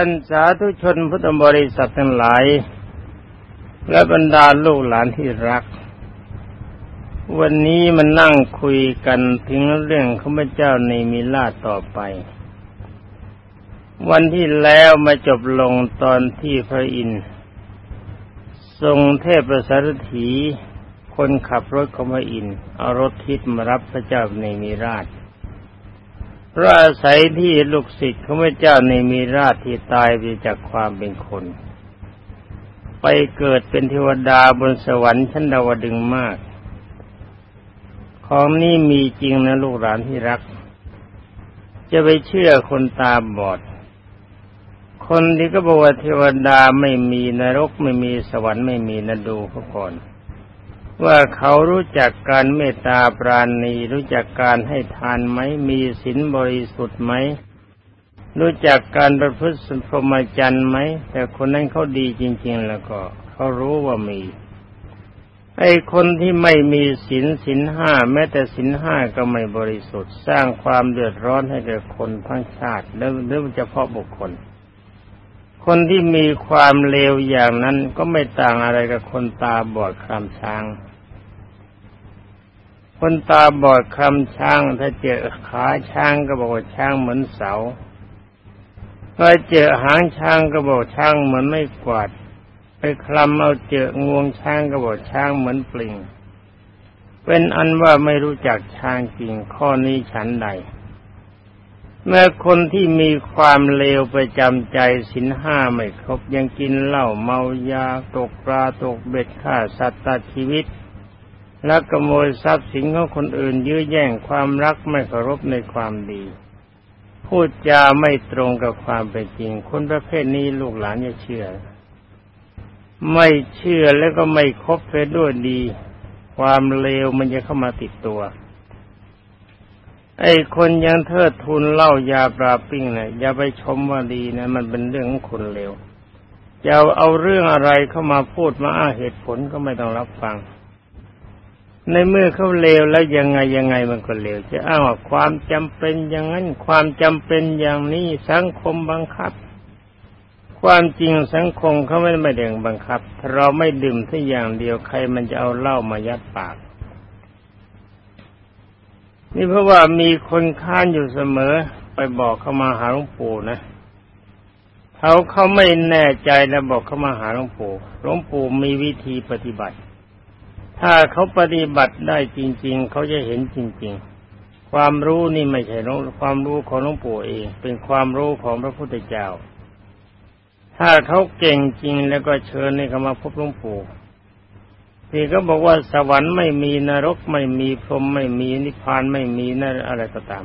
ท่านสาธุชนพุทธบริษัททั้งหลาย และบรรดาลูกหลานที่รัก วันนี้มันนั่งคุยกันถึงเรื่องข้าพเจ้าในมิลาต่อไป วันที่แล้วมาจบลงตอนที่พระอินทร์ทรงเทพประสารถีคนขับรถของพระอินทร์เอารถทิศมารับพระเจ้าในมิราช พราะอาศัยที่ลูกศิษย์ของพระเจ้าในมีราชที่ตายไปจากความเป็นคน ไปเกิดเป็นเทวดาบนสวรรค์ชั้นดาวดึงมาก ของนี้มีจริงนะลูกหลานที่รัก จะไปเชื่อคนตาบอด คนที่ก็บอกว่าเทวดาไม่มีนรกไม่มีสวรรค์ไม่มีนะดูเขาก่อน ว่าเขารู้จักการเมตตาปราณี รู้จักการให้ทานไหมมีศีลบริสุทธิ์ไหมรู้จักการประพฤติสพรหมจรรย์ไหมแต่คนนั้นเขาดีจริง ๆ แล้วก็เขารู้ว่ามีไอ้คนที่ไม่มีศีลศีลห้าแม้แต่ศีลห้าก็ไม่บริสุทธิ์ สร้างความเดือดร้อนให้แก่คนทั้งชาติแล้วเรื่อเฉพาะบุคคล คนที่มีความเลวอย่างนั้นก็ไม่ต่างอะไรกับคนตาบอดคลำช้าง คนตาบอดคำช้าง ถ้าเจอขาช้างก็บอกว่าช้างเหมือนเสาถ้าเจอหางช้างก็บอกช้างเหมือนไม่กวาด ไปคลำเอาเจองวงช้างก็บอกช้างเหมือนปลิง เป็นอันว่าไม่รู้จักช้างจริงข้อนี้ฉันใดเมื่อคนที่มีความเลวประจำใจสินห้าไม่ครบยังกินเหล้าเมายาตกปลาตกเบ็ดฆ่าสัตว์ตัดชีวิต ลักขโมยทรัพย์สินของคนอื่นยื้อแย่งความรักไม่เคารพในความดี พูดจาไม่ตรงกับความเป็นจริง คนประเภทนี้ลูกหลานจะเชื่อ ไม่เชื่อแล้วก็ไม่คบไปด้วยดี ความเลวมันจะเข้ามาติดตัว ไอ้คนยังเทิดทุนเล่ายาปราปิ้งเนะ่ะอย่าไปชมว่าดีนะ มันเป็นเรื่องของคนเลวจะเอาเรื่องอะไรเข้ามาพูดมาอ้าเหตุผลก็ไม่ต้องรับฟัง ในเมื่อเขาเลวแล้วยังไงยังไงมันก็เลวจะอ้างว่าความจำเป็นอย่างนั้น ความจำเป็นอย่างนี้สังคมบังคับ ความจริงสังคมเขาไม่ได้เด่งบังคับถ้าเราไม่ดื่มที่อย่างเดียวใครมันจะเอาเหล้ามายัดปาก นี่เพราะว่ามีคนค้านอยู่เสมอไปบอกเขามาหาหลวงปู่นะเขาเขาไม่แน่ใจแล้วบอกเขามาหาหลวงปู่หลวงปู่มีวิธีปฏิบัติ ถ้าเขาปฏิบัติได้จริง ๆ เขาจะเห็นจริง ๆ ความรู้นี่ไม่ใช่ความรู้ของหลวงปู่เอง เป็นความรู้ของพระพุทธเจ้า ถ้าเขาเก่งจริงแล้วก็เชิญให้เขามาพบหลวงปู่ที่เขาบอกว่าสวรรค์ไม่มีนรกไม่มีพรหมไม่มีนิพพานไม่มีนั่นอะไรก็ตาม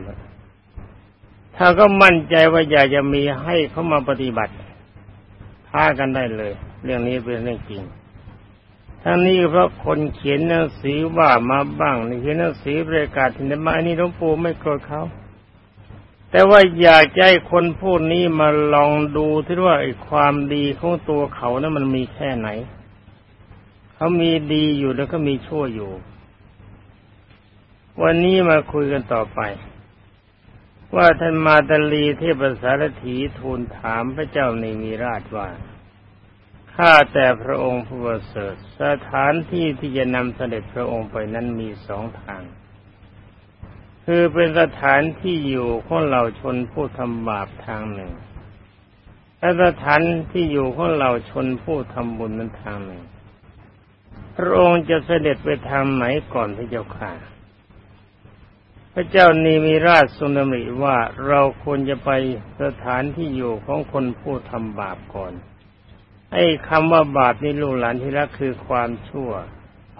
ถ้าก็มั่นใจว่าอยากจะมีให้เขามาปฏิบัติพากันได้เลย เรื่องนี้เป็นเรื่องจริง ทั้งนี้เพราะคนเขียนหนังสือว่ามาบ้างเขียนหนังสือประกาศถึงมาอันนี้หลวงปู่ไม่โกรธเขา แต่ว่าอยากให้คนพูดนี้มาลองดูที่ว่าไอ้ความดีของตัวเขานะั้นมันมีแค่ไหน เขามีดีอยู่แล้วก็มีชั่วอยู่ วันนี้มาคุยกันต่อไป ว่าท่านมาตลีเทพสารถีทูลถามพระเจ้าในมีราชว่า ข้าแต่พระองค์ผู้ประเสริฐสถานที่ที่จะนำเสด็จพระองค์ไปนั้นมีสองทาง คือเป็นสถานที่อยู่ของเหล่าชนผู้ทำบาปทางหนึ่งและสถานที่อยู่ของเหล่าชนผู้ทำบุญนั้นทางหนึ่ง พระองค์จะเสด็จไปทางไหนก่อนพระเจ้าค่ะ พระเจ้านีมีราชทรงดำริว่าเราควรจะไปสถานที่อยู่ของคนผู้ทำบาปก่อน ไอ้คำว่าบาปนี่ลูกหลานที่รักคือความชั่ว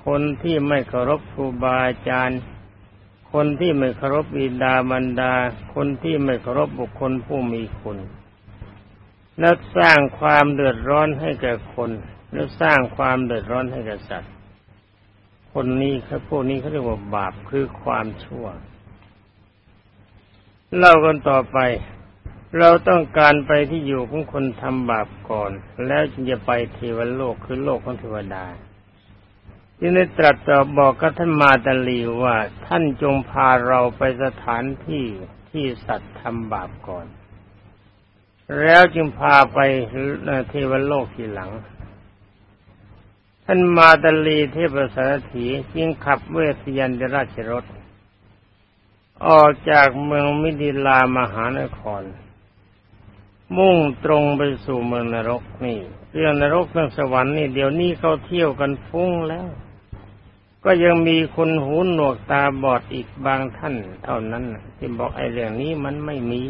คนที่ไม่เคารพครูบาอาจารย์ คนที่ไม่เคารพบิดาบรรดา คนที่ไม่เคารพบุคคลผู้มีคุณและสร้างความเดือดร้อนให้แก่คน และสร้างความเดือดร้อนให้แก่สัตว์ คนนี้เขาพวกนี้เขาเรียกว่าบาปคือความชั่ว เล่ากันต่อไป เราต้องการไปที่อยู่ของคนทำบาปก่อน แล้วจึงจะไปเทวโลกคือโลกของเทวดาจึงได้ตรัสต่อบอกกับท่านมาตาลีว่าท่านจงพาเราไปสถานที่ที่สัตว์ทำบาปก่อน แล้วจึงพาไปเทวโลกทีหลัง ท่านมาตาลีเทพสารถีจึงขับเวสยันดราชรถออกจากเมืองมิดิลามหานคร มุ่งตรงไปสู่เมืองนรกนี่ เรื่องนรกเรื่องสวรรค์นี่เดี๋ยวนี้เขาเที่ยวกันฟุ้งแล้ว ก็ยังมีคนหูหนวกตาบอดอีกบางท่าน เท่านั้นที่บอกไอ้เรื่องนี้มันไม่มี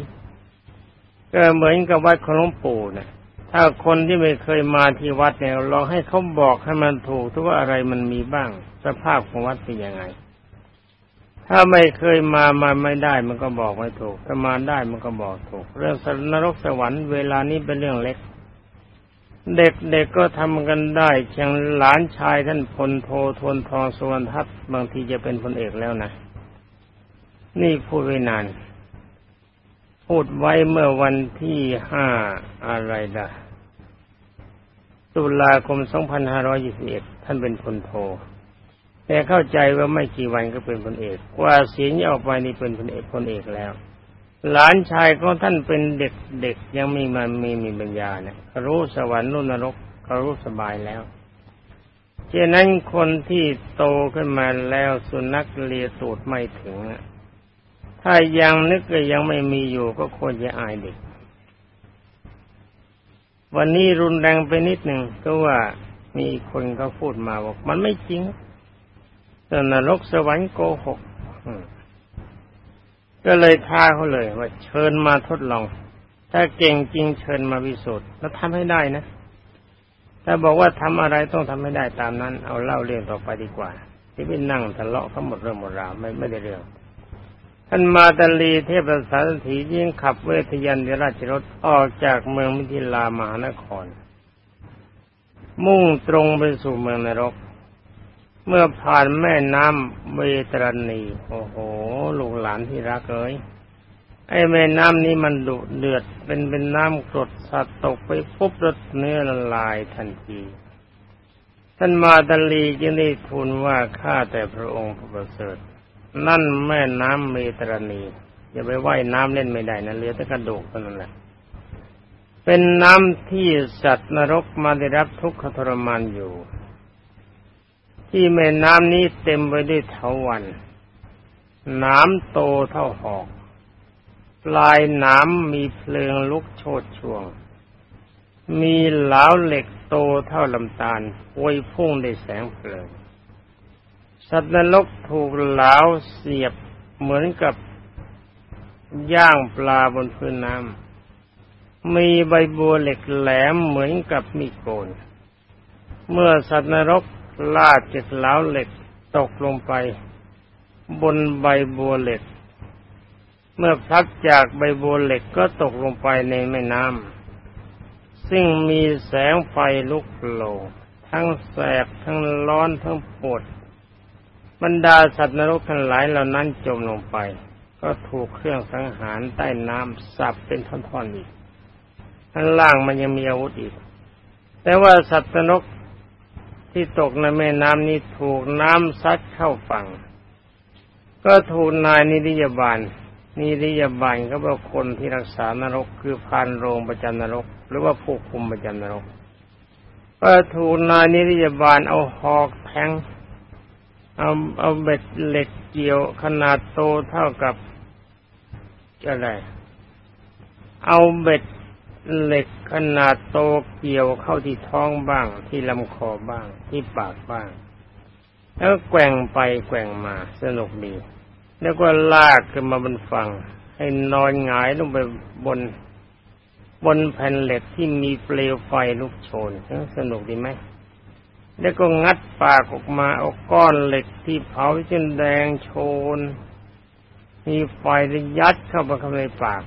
ก็เหมือนกับวัดของหลวงปู่นี่ยถ้าคนที่ไม่เคยมาที่วัดเนี่ยลองให้เขาบอกให้มันถูกทุกว่าอะไรมันมีบ้าง สภาพของวัดเป็นยังไง ถ้าไม่เคยมามาไม่ได้มันก็บอกไม่ถูก ถ้ามาได้มันก็บอกถูก เรื่องสนรกสวรรค์เวลานี้เป็นเรื่องเล็ก เด็กๆกก็ทำกันได้เชียงหลานชายท่านพลโททนทองสุวรรณทัพบางทีจะเป็นพลเอกแล้วนะ นี่พูดไว้นาน พูดไว้เมื่อวันที่ห้าอะไรล่ะตุลาคม 2521 ท่านเป็นพลโท แต่เข้าใจว่าไม่กี่วันก็เป็นพลเอกกว่าเสียงออกไปนี่เป็นพลเอกพลเอกแล้ว หลานชายของท่านเป็นเด็กเด็กยังไม่มามีมีปัญญาเนี่ยรู้สวรรค์นุ่นนรกเขารู้สบายแล้วเช่นนั้นคนที่โตขึ้นมาแล้วสุนัขเลียตูดไม่ถึงถ้ายังนึกก็ยังไม่มีอยู่ก็ควรจะอายเด็ก วันนี้รุนแรงไปนิดหนึ่งก็ว่ามีคนเขาพูดมาบอก มันไม่จริง นรกสวรรค์โกหกก็เลยท้าเขาเลยว่าเชิญมาทดลอง ถ้าเก่งจริงเชิญมาวิสูจน์แล้วทำให้ได้นะถ้าบอกว่าทำอะไรต้องทำให้ได้ตามนั้น เอาเล่าเรื่องต่อไปดีกว่า ที่ไปนั่งทะเลาะเขาหมดเรื่องหมดราวไม่ไม่ได้เรื่อง ท่านมาตลีเทพสารถียิ่งขับเวทยันเดราชรถออกจากเมืองมิถิลามหานคร มุ่งตรงไปสู่เมืองนรก เมื่อผ่านแม่น้ำเวตรณี โอ้โห ลูกหลานที่รักเอ้ยไอ้แม่น้ำนี้มันดุเดือด เป็นเป็นน้ำกรดสัตว์ตกไปปุ๊บรถเนื้อละลายทันทีท่านมาตลีจึงได้ทูลว่าข้าแต่พระองค์พระประเสริฐ นั่นแม่น้ำเมตรณีอย่าไปว่ายน้ำเล่นไม่ได้นะเหลือแต่กระดูกเท่านั้นแหละเป็นน้ำที่สัตว์นรกมาได้รับทุกขทรมานอยู่ ที่แม่น้ำนี้เต็มไปด้วยเถาวันน้ำโตเท่าหอก ปลายน้ำมีเพลิงลุกโชดช่วง มีเหลาเหล็กโตเท่าลำตาลพวยพุ่งด้แสงเพลิง สัตว์นรกถูกเหลาเสียบเหมือนกับย่างปลาบนพื้นน้ำ มีใบบัวเหล็กแหลมเหมือนกับมีโกน เมื่อสัตว์นรก ลาดจากเหลาเหล็กตกลงไป บนใบบัวเหล็ก เมื่อพลัดจากใบบัวเหล็กก็ตกลงไปในแม่น้ำซึ่งมีแสงไฟลุกโลทั้งแสบทั้งร้อนทั้งปวดบรรดาสัตว์นรกทั้งหลายเหล่านั้นจมลงไป ก็ถูกเครื่องสังหารใต้น้ำสับเป็นท่อนๆอีกข้างล่างมันยังมีอาวุธอีก แต่ว่าสัตว์นรก ที่ตกในแม่น้ำนี้ถูกน้ำซัดเข้าฝั่ง ก็ถูกนายนิริยบาลนิริยบาลก็เป็นคนที่รักษานรกคือพานโรงประจำนรก หรือว่าผู้คุมประจำนรก ก็ถูกนายนิริยบาลเอาหอกแทงเอาเอาเบ็ดเหล็กเกี่ยวขนาดโตเท่ากับอะไร เอาเบ็ด เหล็กขนาดโตเกี่ยวเข้าที่ท้องบ้าง ที่ลำคอบ้าง ที่ปากบ้าง แล้วแกว่งไปแกว่งมาสนุกดี แล้วก็ลากขึ้นมาบนฝั่งให้นอนหงายลงไปบน บนแผ่นเหล็กที่มีเปลวไฟลุกโชนสนุกดีไหมแล้วก็งัดปากออกมาเอาก้อนเหล็กที่เผาจนแดงโชน มีไฟยัดเข้าไปข้างในปาก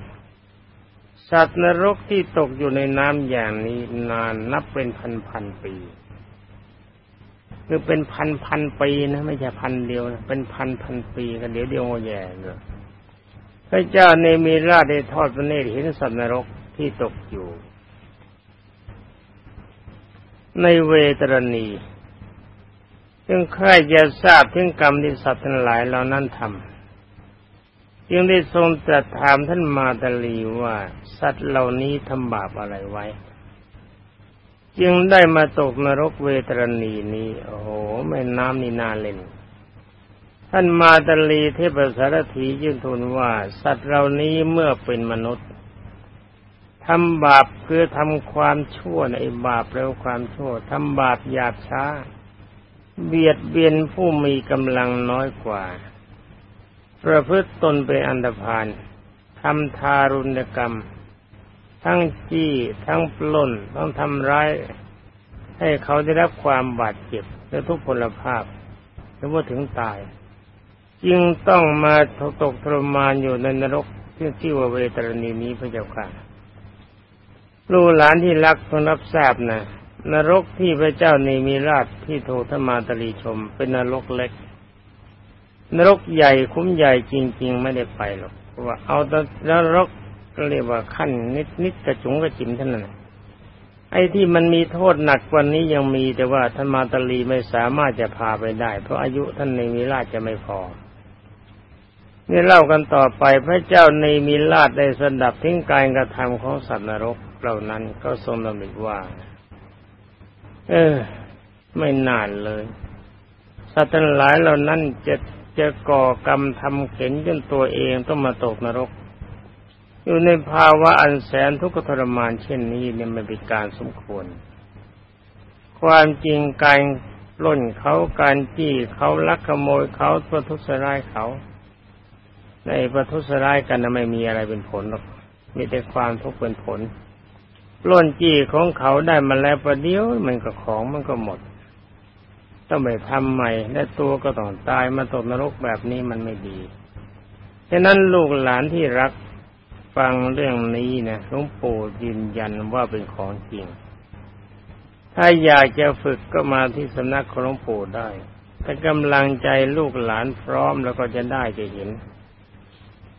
สัตว์นรกที่ตกอยู่ในน้ำอย่างนี้นานนับเป็นพันพันปีคือเป็นพันพันปีนะไม่ใช่พันเดียวนะเป็นพันพันปีกันเดี๋ยวเดียวแย่เลยพระเจ้าเนมีราชได้ทอดพระเนตรเห็นสัตว์นรกที่ตกอยู่ ในเวตรณีจึงใครจะทราบถึงกรรมที่สัตว์ทั้งหลายเหล่านั้นท ยังได้ทรงตรัสถามท่านมาตาลีว่า สัตว์เหล่านี้ทำบาปอะไรไว้ จึงได้มาตกนรกเวตรณีนี้โอ้โหแม่น้ำนี่น่าเล่น ท่านมาตาลีเทพสารถียื่นทูลว่า สัตว์เหล่านี้เมื่อเป็นมนุษย์ทำบาปคือทำความชั่วในบาปแล้วความชั่วทำบาปหยาบช้า เบียดเบียนผู้มีกำลังน้อยกว่า ประพฤติตนเป็นอันธพาลทำทารุณกรรม ทั้งจี้ทั้งปล้นต้องทำร้าย ให้เขาได้รับความบาดเจ็บและทุกพลภาพหรือว่าถึงตาย จึงต้องมาตกทรมานอยู่ในนรกที่ชื่อว่าเวตรณีนี้พระเจ้าค่ะลูกหลานที่รักต้องรับทราบนะนรกที่พระเจ้าในมีราชที่โทธมาตรีชม เป็นนรกเล็ก นรกใหญ่คุ้มใหญ่จริง ๆ ไม่ได้ไปหรอกเพราะว่าเอาแต่นรกก็เรียกว่าขั้นนิดนิดกระจุงกระจิมเท่านั้นไอ้ที่มันมีโทษหนักกว่านี้ยังมีแต่ว่าท่านมาตลีไม่สามารถจะพาไปได้ เพราะอายุท่านในมีราชจะไม่พอนี่เล่ากันต่อไปพระเจ้าในมีราชได้สดับทิ้งการกระทำของสัตว์นรกเหล่านั้นก็ทรงดำริว่า เออ ไม่นานเลย สัตว์ทั้งหลายเหล่านั้นจะ จะก่อกรรมทำเข็นจนตัวเองต้องมาตกนรก อยู่ในภาวะอันแสนทุกข์ทรมานเช่นนี้เนี่ยไม่เป็นการสมควร ความจริงการล่นเขาการจี้เขาลักขโมยเขาประทุษร้ายเขา ในประทุษร้ายกันไม่มีอะไรเป็นผลหรอกมีแต่ความทุกข์เป็นผลล้นจี้ของเขาได้มาแล้วประเดี๋ยวมันก็ของมันก็หมด ต้องไปทำใหม่ และตัวก็ต้องตายมาตกนรกแบบนี้มันไม่ดีฉะนั้นลูกหลานที่รักฟังเรื่องนี้นะหลวงปู่ยืนยันว่าเป็นของจริง ถ้าอยากจะฝึกก็มาที่สำนักของหลวงปู่ได้ ถ้ากำลังใจลูกหลานพร้อมแล้วก็จะได้จะเห็น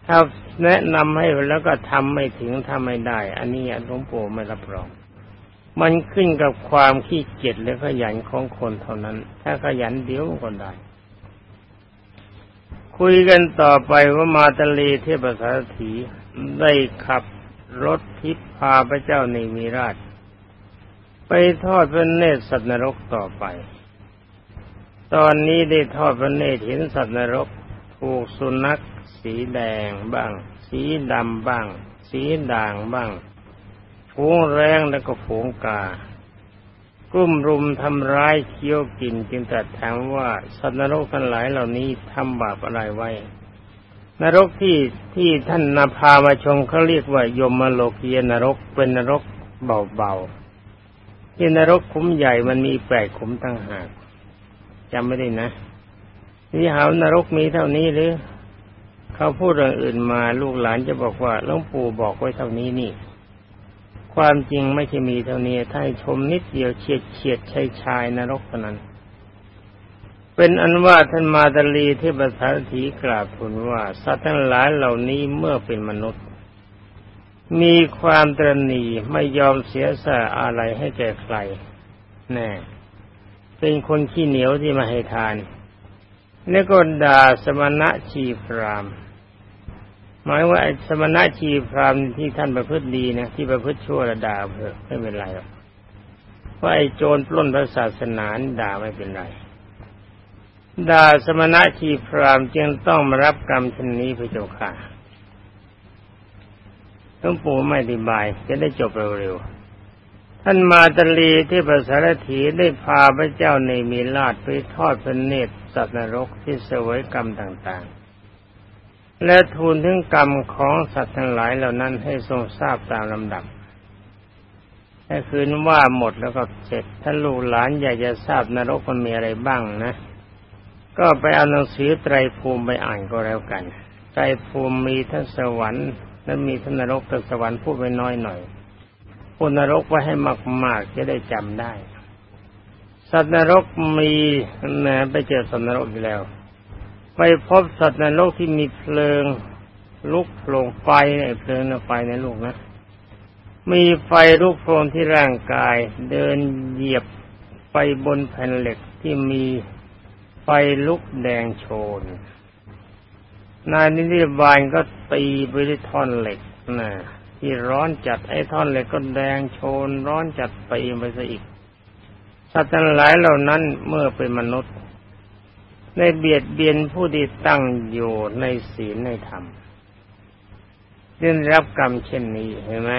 ถ้าแนะนำให้แล้วก็ทำไม่ถึงทำไม่ได้ อันนี้หลวงปู่ไม่รับรอง มันขึ้นกับความขี้เกียจและขยันของคนเท่านั้น ถ้าขยันเดี๋ยวก็ได้ คุยกันต่อไปว่ามาตลีเทพสารถีได้ขับรถทิพพาพระเจ้าในมีราช ไปทอดพระเนตรสัตว์นรกต่อไป ตอนนี้ได้ทอดพระเนตรเห็นสัตว์นรกถูกสุนัข สีแดงบ้าง สีดำบ้าง สีด่างบ้าง ฝูงแรงแล้วก็ฝูงกา กุ้มรุมทำร้ายเคี้ยวกินจึงตรัสถามว่า สัตว์นรกทั้งหลายเหล่านี้ทำบาปอะไรไว้ นรกที่ที่ท่านนาพามาชมเขาเรียกว่ายมโลกียนรกเป็นนรกเบาๆที่นรกคุ้มใหญ่มันมีแปดขุมตั้งหากจำไม่ได้นะนี่หานรกมีเท่านี้หรือ เขาพูดเรื่องอื่นมาลูกหลานจะบอกว่าหลวงปู่บอกไว้เท่านี้นี่ ความจริงไม่ใช่มีเท่านี้ถ้าชมนิดเดียวเฉียดเฉียดชายชายนรกเท่านั้น เป็นอันว่าท่านมาตาลีเที่ปรถีกราบทูลว่าสัตว์ทั้งหลายเหล่านี้เมื่อเป็นมนุษย์ มีความตรณีไม่ยอมเสียสละอะไรให้แก่ใคร แน่ เป็นคนขี้เหนียวที่มาให้ทานแล้วก็ด่าสมณะชีพราม หมายว่าสมณะชีพรามที่ท่านประพฤติดีนะที่ประพฤติชั่วระด่าเพื่อไม่เป็นไรหรอกว่าไอ้โจรปล้นพระศาสนาด่าไม่เป็นไรด่าสมณะชีพรามจึงต้องมารับกรรมชนนี้พระเจ้าค่ะต้องปู่ไม่อธิบายจะได้จบเร็วๆท่านมาตลีที่ภาษารถีได้พาพระเจ้าในมีลาดไปทอดพระเนตรสัตว์นรกที่เสวยกรรมต่างๆ และทูลถึงกรรมของสัตว์ทั้งหลายเหล่านั้นให้ทรงทราบตามลำดับแค่คืนว่าหมดแล้วก็เสร็จถ้านลูกหลานอยากจะทราบนรกมันมีอะไรบ้างนะ ก็ไปเอาหนังสือไตรภูมิไปอ่านก็แล้วกัน ไตรภูมิมีทั้งสวรรค์และมีทั้งนรกแต่สวรรค์พูดไปน้อยหน่อยพูดนรกไว้ให้มากๆจะได้จำได้ สัตว์นรกมีนไปเจอสัตว์นรกอีกแล้ว ไปพบสัตว์ในรกที่มีเพลิง ลุกโผล่ไฟในเพลิงไฟในโลกนะ มีไฟลุกโผล่ที่ร่างกาย เดินเหยียบไปบนแผ่นเหล็กที่มีไฟลุกแดงโชน นายนิริบาลก็ตีไปด้วยท่อนเหล็กนะที่ร้อนจัดไอ้ท่อนเหล็กก็แดงโชน ร้อนจัดตีไปซะอีกสัตว์ทั้งหลายเหล่านั้นเมื่อเป็นมนุษย์ ในเบียดเบียนผู้ที่ตั้งอยู่ในศีลในธรรมได้รับกรรมเช่นนี้เห็นไหม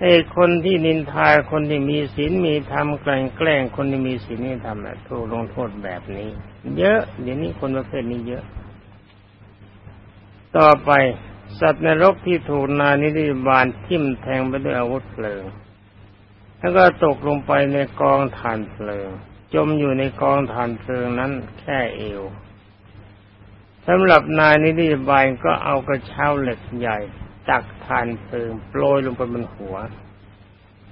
ไอ้คนที่นินทาคนที่มีศีลมีธรรมแกล้งแกล้งคนที่มีศีลมีธรรมนะถูกลงโทษแบบนี้ เยอะเดี๋ยวนี้คนประเภทนี้เยอะ ต่อไปสัตว์นรกที่ถูกนานิริบาลทิ่มแทงไปด้วยอาวุธเพลิง แล้วก็ตกลงไปในกองถ่านเพลิง จมอยู่ในกองถ่านเพลิงนั้นแค่เอวสำหรับนายนิริบาลก็เอากระเช้าเหล็กใหญ่จักทานเพลิงโปรยลงไปบนหัว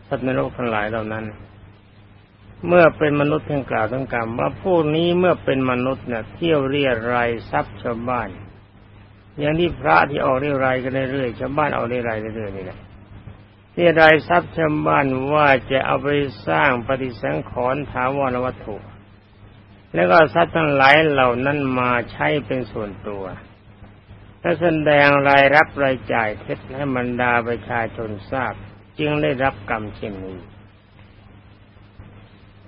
สัตว์ในรกทั้งหลายเหล่านั้น เมื่อเป็นมนุษย์ทั้งกล่าวทั้งกรรมว่าพวกนี้เมื่อเป็นมนุษย์เนี่ยเที่ยวเรียรายทรัพย์ชาวบ้าน อย่างที่พระที่ออกเรียรายกันเรื่อยๆชาวบ้านออกเรียรายเรื่อยๆนี่แหละ เรียรายทรัพย์ชาวบ้านว่าจะเอาไปสร้างปฏิสังขรณ์ถาวรวัตถุ แล้วก็ทรัพย์ทั้งหลายเหล่านั้นมาใช้เป็นส่วนตัวถ้าแสดงรายรับรายจ่ายเท็จให้บรรดาประชาชนทราบ จึงได้รับกรรมเช่นนี้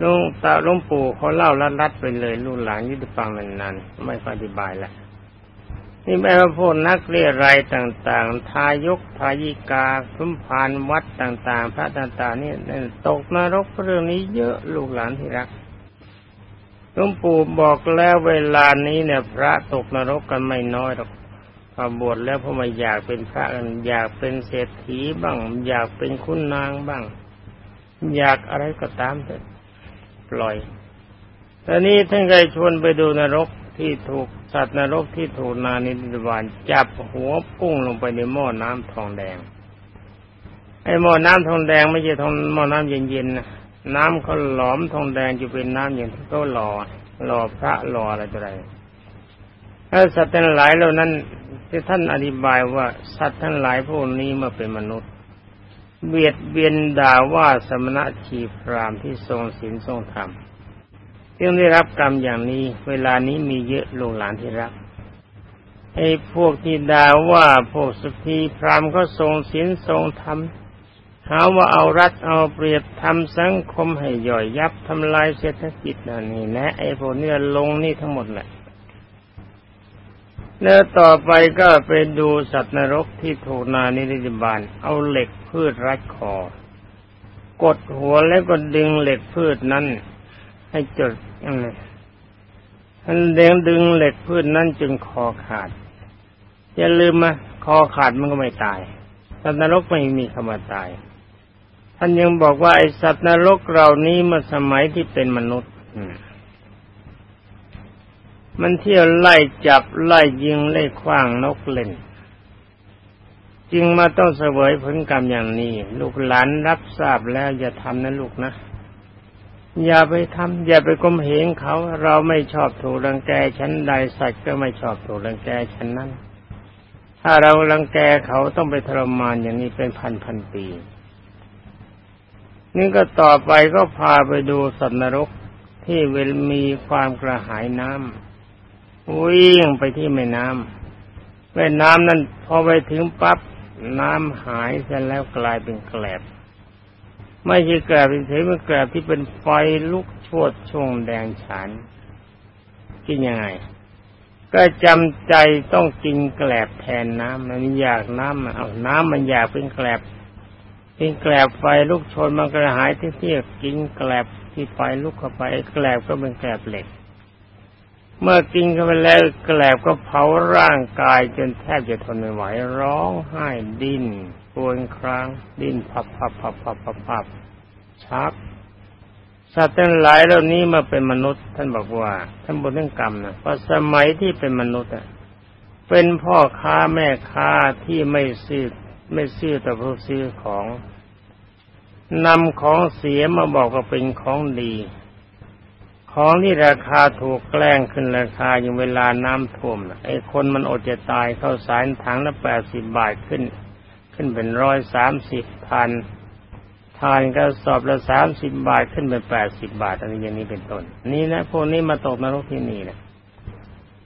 ลุงตาลุงปู่เขาเล่าลัดลัดไปเลยลูกหลานยึดฟังมันนานไม่อธิบายละ นี่แปลว่าพวกนักเรียรายต่าง ๆ ทายกทายิกาคุ้มพานวัดต่าง ๆ พระต่าง ๆ นี่ตกนรกเรื่องนี้เยอะลูกหลานที่รักหลุงปู่บอกแล้วเวลานี้เนี่ย พระตกนรกกันไม่น้อยหรอกพอบวชแล้วพอมาอยากเป็นพระอยากเป็นเศรษฐีบ้าง อยากเป็นคุณนางบ้าง อยากอะไรก็ตามเถอะปล่อยตอนนี้ท่านเคยชวนไปดูนรก ที่ถูกสัตว์นรกที่ถูกนานิดวานจับหัวกุ้งลงไปในหม้อน้ำทองแดงไอ้หม้อน้ำทองแดงไม่ใช่ทองหม้อน้ำเย็นๆนะน้ำเขาหลอมทองแดงอยู่เป็นน้ำอย่างที่เขาหล่อหล่อพระหล่ออะไรต่ออะไรแล้วสัตว์ทั้งหลายเหล่านั้นที่ท่านอธิบายว่าสัตว์ทั้งหลายพวกนี้มาเป็นมนุษย์ เบียดเบียนด่าว่าสมณะชีพรามที่ทรงศีลทรงธรรม จึงได้รับกรรมอย่างนี้ เวลานี้มีเยอะลูกหลานที่รักไอ้พวกที่ด่าว่าพวกสุธีพรามก็ทรงศีลทรงธรรมหาว่าเอารัดเอาเปรียบทำสังคมให้ย่อยยับทำลายเศรษฐกิจนั่นนี่นะ ไอ้พวกนี้ลงนี่ทั้งหมดแหละแล้วต่อไปก็ไปดูสัตว์นรกที่ถูกนานิริบาล เอาเหล็กพืชรัดคอกดหัวแล้วก็ดึงเหล็กพืชนั้น ให้จดอะไรท่านเด้งดึงเหล็กพืชนนั้นจึงคอขาด อย่าลืมนะคอขาดมันก็ไม่ตายสัตว์นรกไม่มีคำว่าตาย ท่านยังบอกว่าไอสัตว์นรกเหล่านี้มื่อสมัยที่เป็นมนุษย์มันเที่ยวไล่จับไล่ยิงไล่คว้างนกเล่น จึงมาต้องเสวยผลกรรมอย่างนี้ ลูกหลานรับทราบแล้วอย่าทำนะลูกนะ อย่าไปทำอย่าไปกลมเหงเขา เราไม่ชอบถูกรังแกชั้นใดสัตว์ก็ไม่ชอบถูกรังแกชั้นนั้น ถ้าเรารังแกเขาต้องไปทรมานอย่างนี้เป็นพันพันปี นี่ก็ต่อไปก็พาไปดูสัตว์นรกที่เวลมีความกระหายน้ำวิ่งไปที่แม่น้ำแม่น้ำนั้นพอไปถึงปั๊บน้ำหายเสร็จแล้วกลายเป็นแกลบ ไม่ใช่แกลบเป็นเฉยมันแกลบที่เป็นไฟลุกโชดช่วงแดงฉานกินยังไง ก็จำใจต้องกินแกลบแทนน้ำมันอยากน้ำเอาน้ำมันอยากเป็นแกลบเป็นแกลบไฟลุกชนมันกระหายที่เที่ยกินแกลบที่ไฟลุกเข้าไปแกลบก็เป็นแกลบเหล็ก เมื่อกินเข้าไปแล้วแกลบก็เผาร่างกายจนแทบจะทนไม่ไหวร้องไห้ดิ้น ปวนคราง ดิ้นพับพับพับพับพับพับชักสัตว์ทั้งหลายเหล่านี้มาเป็นมนุษย์ ท่านบอกว่า ท่านบนเรื่องกรรมนะเพราะสมัยที่เป็นมนุษย์อะเป็นพ่อค้าแม่ค้าที่ไม่ซื้อไม่ซื้อแต่ผู้ซื้อของนำของเสียมาบอกว่าเป็นของดี ของที่ราคาถูกแกล้งขึ้นราคาอยู่เวลาน้ำท่วมไอ้คนมันอดจะตายเข้าสารถังละแปดสิบบาทขึ้น ขึ้นเป็นร้อยสามสิบพันทานก็สอบละสามสิบบาทขึ้นเป็นแปดสิบบาทอะไรอย่างนี้เป็นต้น นี่นะพวกนี้มาตกนรกที่นี่นะ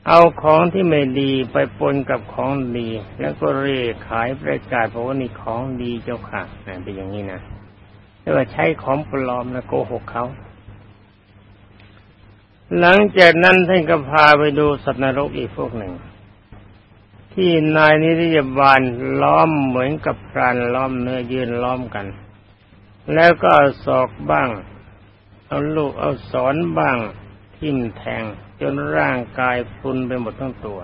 เอาของที่ไม่ดีไปปนกับของดี แล้วก็เร่ขายประกาศบอกว่านี่ของดีเจ้าค่ะเป็นอย่างนี้นะเรียกว่าใช้ของปลอมแล้วโกหกเขาหลังจากนั้นท่านก็พาไปดูสัตว์นรกอีกพวกหนึ่ง ที่นายนิริยบาลล้อมเหมือนกับพรานล้อมเนื้อยืนล้อมกัน แล้วก็ศอกบ้าง เอาลูกเอาสอนบ้าง ทิ่มแทง จนร่างกายพุนไปหมดทั้งตัว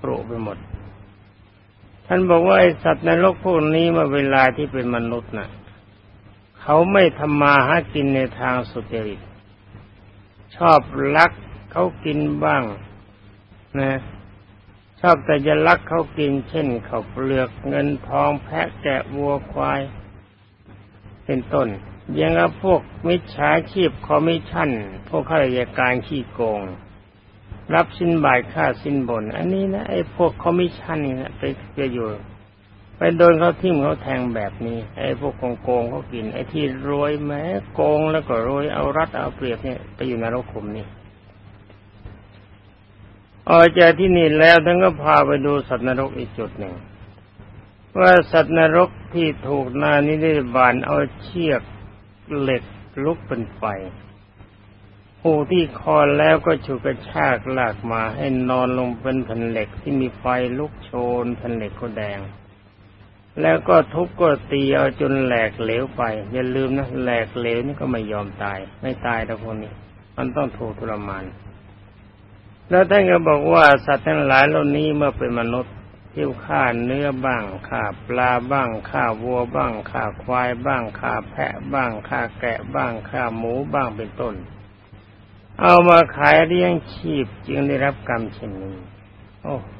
ปรุไปหมด ท่านบอกว่าไอสัตว์ในโลกพวกนี้มื่อเวลาที่เป็นมนุษย์นะ่ะ เขาไม่ทำมาหากินในทางสุจริตชอบลักเขากินบ้าง นะ ชอบแต่จะลักเขากินเช่นเขาเปลือกเงินทองแพะแกะวัวควาย เป็นต้นยังกับพวกมิจฉาชีพคอมมิชชั่น พวกข้าราชการขี้โกง รับสินบาทคาดสินบน อันนี้นะไอ้พวกคอมมิชชั่นนี่นะไปจะอยู่ไปโดนเขาทิ่มเขาแทงแบบนี้ ไอ้พวกโกงโกงเขากิน ไอ้ที่รวยแม้โกงแล้วก็รวยเอารัดเอาเปรียบเนี่ยไปอยู่ในนรกขุมนี่ ออกจากที่นี่แล้วท่านก็พาไปดูสัตว์นรกอีกจุดหนึ่ง ว่าสัตว์นรกที่ถูกนายนิรยบาลเอาเชือกเหล็กลุกเป็นไฟผูที่คอแล้วก็ฉุกกระชากลากมาให้นอนลงเป็นแผ่นเหล็กที่มีไฟลุกโชนแผ่นเหล็กก็แดง แล้วก็ทุบก็ตีเอาจนแหลกเหลวไป อย่าลืมนะแหลกเหลวนี่ก็ไม่ยอมตาย ไม่ตายแต่คนนี้ มันต้องถูกทรมาน แล้วท่านก็บอกว่าสัตว์ทั้งหลายเหล่านี้เมื่อเป็นมนุษย์ที่ฆ่าเนื้อบ้างฆ่าปลาบ้างฆ่าวัวบ้างฆ่าควายบ้างฆ่าแพะบ้างฆ่าแกะบ้างฆ่าหมูบ้างเป็นต้น เอามาขายเลี้ยงชีพจึงได้รับกรรมเช่นนี้โอ้โห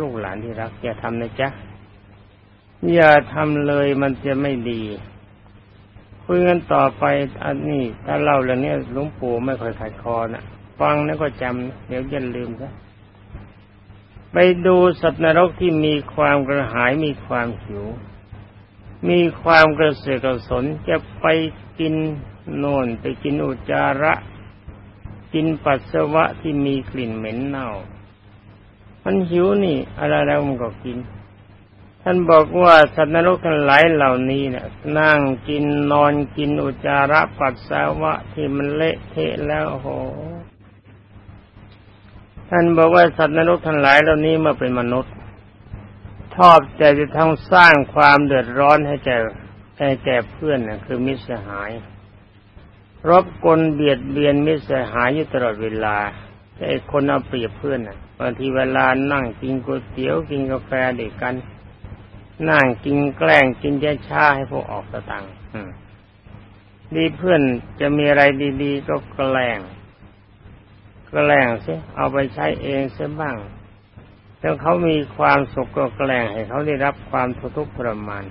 ลูกหลานที่รักอย่าทำนะจ๊ะอย่าทำเลยมันจะไม่ดีคุยกันต่อไปอันนี้ถ้าเล่าเรื่องนี้หลวงปู่ไม่ค่อยขัดคอนะ ฟังแล้วก็จำเดี๋ยวจะลืมซะไปดูสัตว์นรกที่มีความกระหายมีความหิว มีความกระเสือกกระสนจะไปกินโน่นไปกินอุจจาระ กินปัสสาวะที่มีกลิ่นเหม็นเน่า มันหิวนี่ อะไรแล้วมันก็กิน ท่านบอกว่าสัตว์นรกทั้งหลายเหล่านี้นะ่ยนั่งกินนอนกินอุจจาระปัสสาวะที่มันเละเทะแล้วโห ท่านบอกว่าสัตว์นรกทั้งหลายเหล่านี้มื่อเป็นมนุษย์ชอบใจจะทั้งสร้างความเดือดร้อนให้แก่ให้แก่เพื่อนนะคือมิตรสหาย รบกลเบียดเบียนมิตรสหายอยู่ตลอดเวลาไอ้คนเอาเปรียบเพื่อนนะบางทีเวลานั่งกินก๋วยเตี๋ยวกินกาแฟเด็กกัน นั่งกินแกล้งกินแย่ชาให้พวกออกสตังค์ดีเพื่อนจะมีอะไรดี ๆ ก็แกล้ง แกล้งสิเอาไปใช้เองเสียบ้างแล้วเขามีความสุขก็แกล้งให้เขาได้รับความทุกข์ทรมาน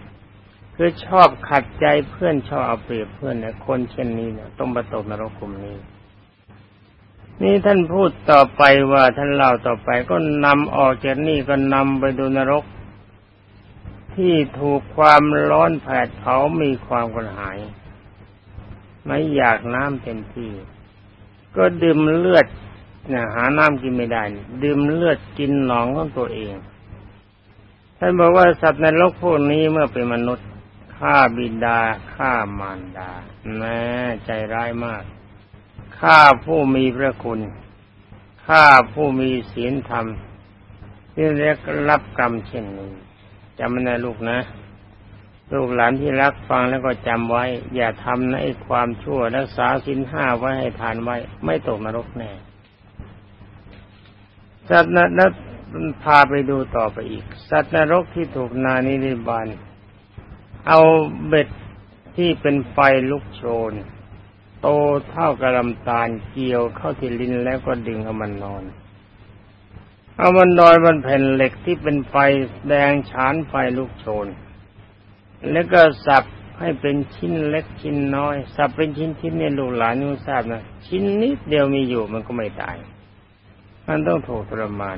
คือชอบขัดใจเพื่อนชอบเอาเปรียบเพื่อนเนี่ยคนเช่นนี้เนี่ยต้องมาตกนรกกลุ่มนี้ นี่ท่านพูดต่อไปว่าท่านเล่าต่อไปก็นำออกจากนี่ก็นำไปดูนรก ที่ถูกความร้อนแผดเผามีความกระหาย ไม่อยากน้ำเต็มที่ ก็ดื่มเลือด นี่ยหาน้ำกินไม่ได้ ดื่มเลือดกินหนองของตัวเองท่านบอกว่าสัตว์ในโลกพวกนี้เมื่อเป็นมนุษย์ฆ่าบิดาฆ่ามารดาแม่ใจร้ายมากฆ่าผู้มีพระคุณฆ่าผู้มีศีลธรรมที่เรียกรับกรรมเช่นนี้จำมันนะลูกนะ ลูกหลานที่รักฟังแล้วก็จำไว้ อย่าทำในความชั่วรักษาศีลห้าไว้ให้ทานไว้ ไม่ตกนรกแน่ สัตว์นั้นพาไปดูต่อไปอีก สัตว์นรกที่ถูกนานิริบาลเอาเบ็ดที่เป็นไฟลุกโชน โตเท่ากระลำตาลเกี่ยวเข้าที่ลิ้นแล้วก็ดึงเอามันนอนเอามันนอนบนแผ่นเหล็กที่เป็นไฟแดงฉานไฟลุกโชน แล้วก็สับให้เป็นชิ้นเล็กชิ้นน้อย สับเป็นชิ้นชิ้นเนี่ยลูกหลานนุ่ทราบนะ ชิ้นนิดเดียวมีอยู่มันก็ไม่ตาย มันต้องถูกทรมาน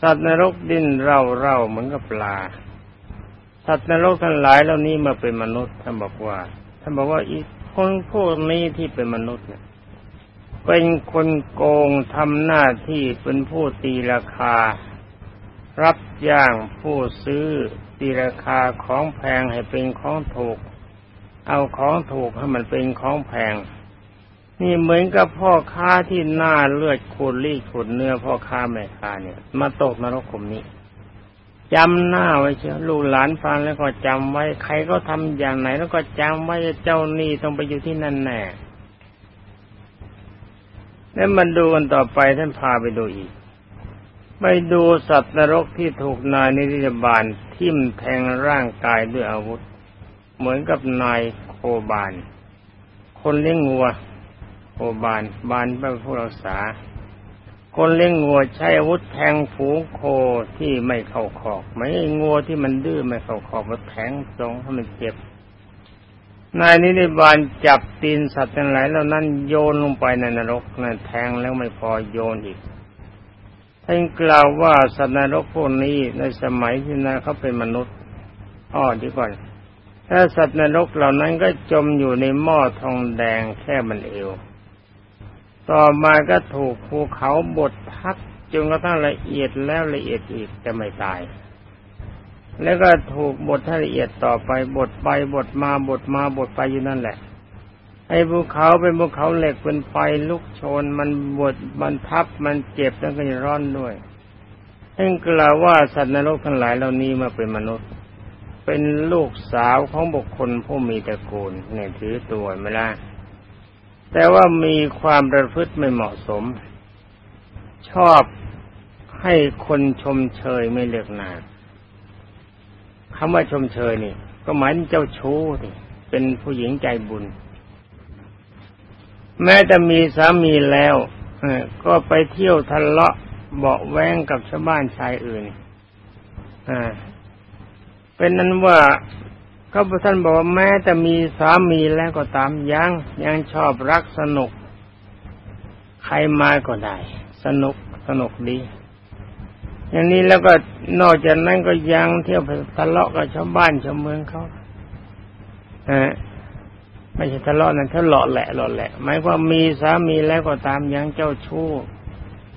สัตว์นรกดิ้นเร่าเร่าเหมือนกับปลา สัตว์นรกทั้งหลายเหล่านี้มาเป็นมนุษย์ท่านบอกว่าท่านบอกว่าอีกคนพวกนี้ที่เป็นมนุษย์เนี่ย เป็นคนโกงทำหน้าที่เป็นผู้ตีราคา รับจ้างผู้ซื้อตีราคาของแพงให้เป็นของถูก เอาของถูกให้มันเป็นของแพง นี่เหมือนกับพ่อค้าที่หน้าเลือดขูดรีดขูดเนื้อพ่อค้าแม่ค้าเนี่ย มาตกนรกขุมนี้จำหน้าไว้เชียวลูกหลานฟังแล้วก็จำไว้ ใครก็ทำอย่างไหน แล้วก็จำไว้เจ้านี่ต้องไปอยู่ที่นั่นแน่แล้วมันดูกันต่อไปท่านพาไปดูอีก ไปดูสัตว์นรกที่ถูกนายนิริบาลทิ่มแทงร่างกายด้วยอาวุธ เหมือนกับนายโคบาน คนเลี้ยงงัว โคบานบานเป็นผู้รักษา คนเลี้ยงงัวใช้อาวุธแทงฝูงโคที่ไม่เข้าคอกไม่งัวที่มันดื้อไม่เข้าคอกมาแทงสองให้มันเจ็บนายนิริบาลจับตีนสัตว์ทั้งหลายแล้วนั้นโยนลงไปในนรกนั่นแทงแล้วไม่พอโยนอีกท่านกล่าวว่าสัตว์นรกพวกนี้ในสมัยที่นั้นเขาเป็นมนุษย์อ้อดีก่อนถ้าสัตว์นรกเหล่านั้นก็จมอยู่ในหม้อทองแดงแค่มันเอว ต่อมาก็ถูกภูเขาบดพักจนกระทั่งละเอียดแล้วละเอียดอีกจะไม่ตาย แล้วก็ถูกบทให้ละเอียดต่อไปบทไปบทมาบทมาบทไปอยู่นั่นแหละ ไอ้ภูเขาเป็นภูเขาเหล็กเป็นไฟลุกโชน มันบดมันทับมันเจ็บแล้วก็ร้อนด้วยท่านกล่าวว่าสัตว์นรกทั้งหลายเหล่านี้มาเป็นมนุษย์ เป็นลูกสาวของบุคคลผู้มีตระกูลเนี่ยถือตัวไม่ละ แต่ว่ามีความประพฤติไม่เหมาะสม ชอบให้คนชมเชยไม่เลือกนาคำว่าชมเชยนี่ ก็หมายถึงเจ้าชู้นี่เป็นผู้หญิงใจบุญ แม้จะมีสามีแล้วก็ไปเที่ยวทะเลาะเบาแวงกับชาวบ้านชายอื่นเป็นนั้นว่า ก็พระท่านบอกว่าแม้จะมีสามีแล้วก็ตามยังยังชอบรักสนุก ใครมาก็ได้ สนุกสนุกดี อย่างนี้แล้วก็นอกจากนั้นก็ยังเที่ยวทะเลาะกับชาวบ้านชาวเมืองเขาฮะไม่ใช่ทะเลาะนั่นทะเลาะแหละหลอแหละหมายความมีสามีแล้วก็ตามยังเจ้าชู้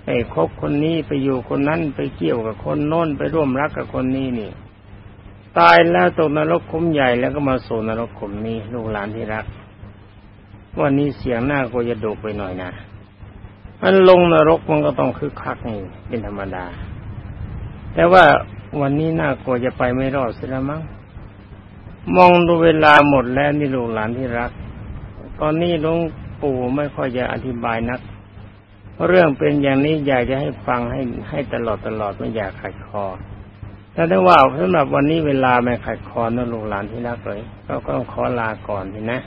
ไปคบคนนี้ไปอยู่คนนั้นไปเกี่ยวกับคนโน้นไปร่วมรักกับคนนี้นี่ ตายแล้วตกนรกขุมใหญ่แล้วก็มาสู่นรกขุมนี้ลูกหลานที่รัก วันนี้เสียงหน้าก็จะดุไปหน่อยนะมันลงนรกมันก็ต้องคึกคักนี่เป็นธรรมดา แต่ว่าวันนี้น่ากลัวจะไปไม่รอดสิละมั้งมองดูเวลาหมดแล้วนี่ลูกหลานที่รัก ตอนนี้หลวงปู่ไม่ค่อยจะอธิบายนัก เรื่องเป็นอย่างนี้อยากจะให้ฟังให้ให้ตลอดตลอดไม่อยากขัดคอ แต่ถ้าว่าสำหรับวันนี้เวลาไม่ขัดคอนะลูกหลานที่รักเลยก็ต้องขอลาก่อนนะ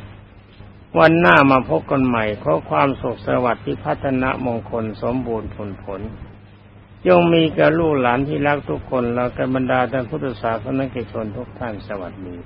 วันหน้ามาพบกันใหม่ขอความสุขสวัสดิ์ที่พัฒนามงคลสมบูรณ์ผลผลจงมีกับลูกหลานที่รักทุกคนแล้วกับบรรดาท่านพุทธศาสนิกชนทุกท่านสวัสดี